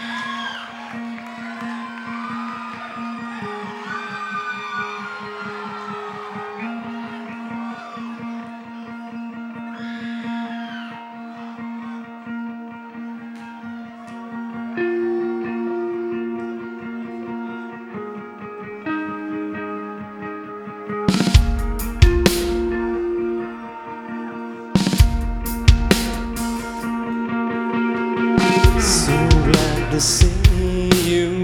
To see you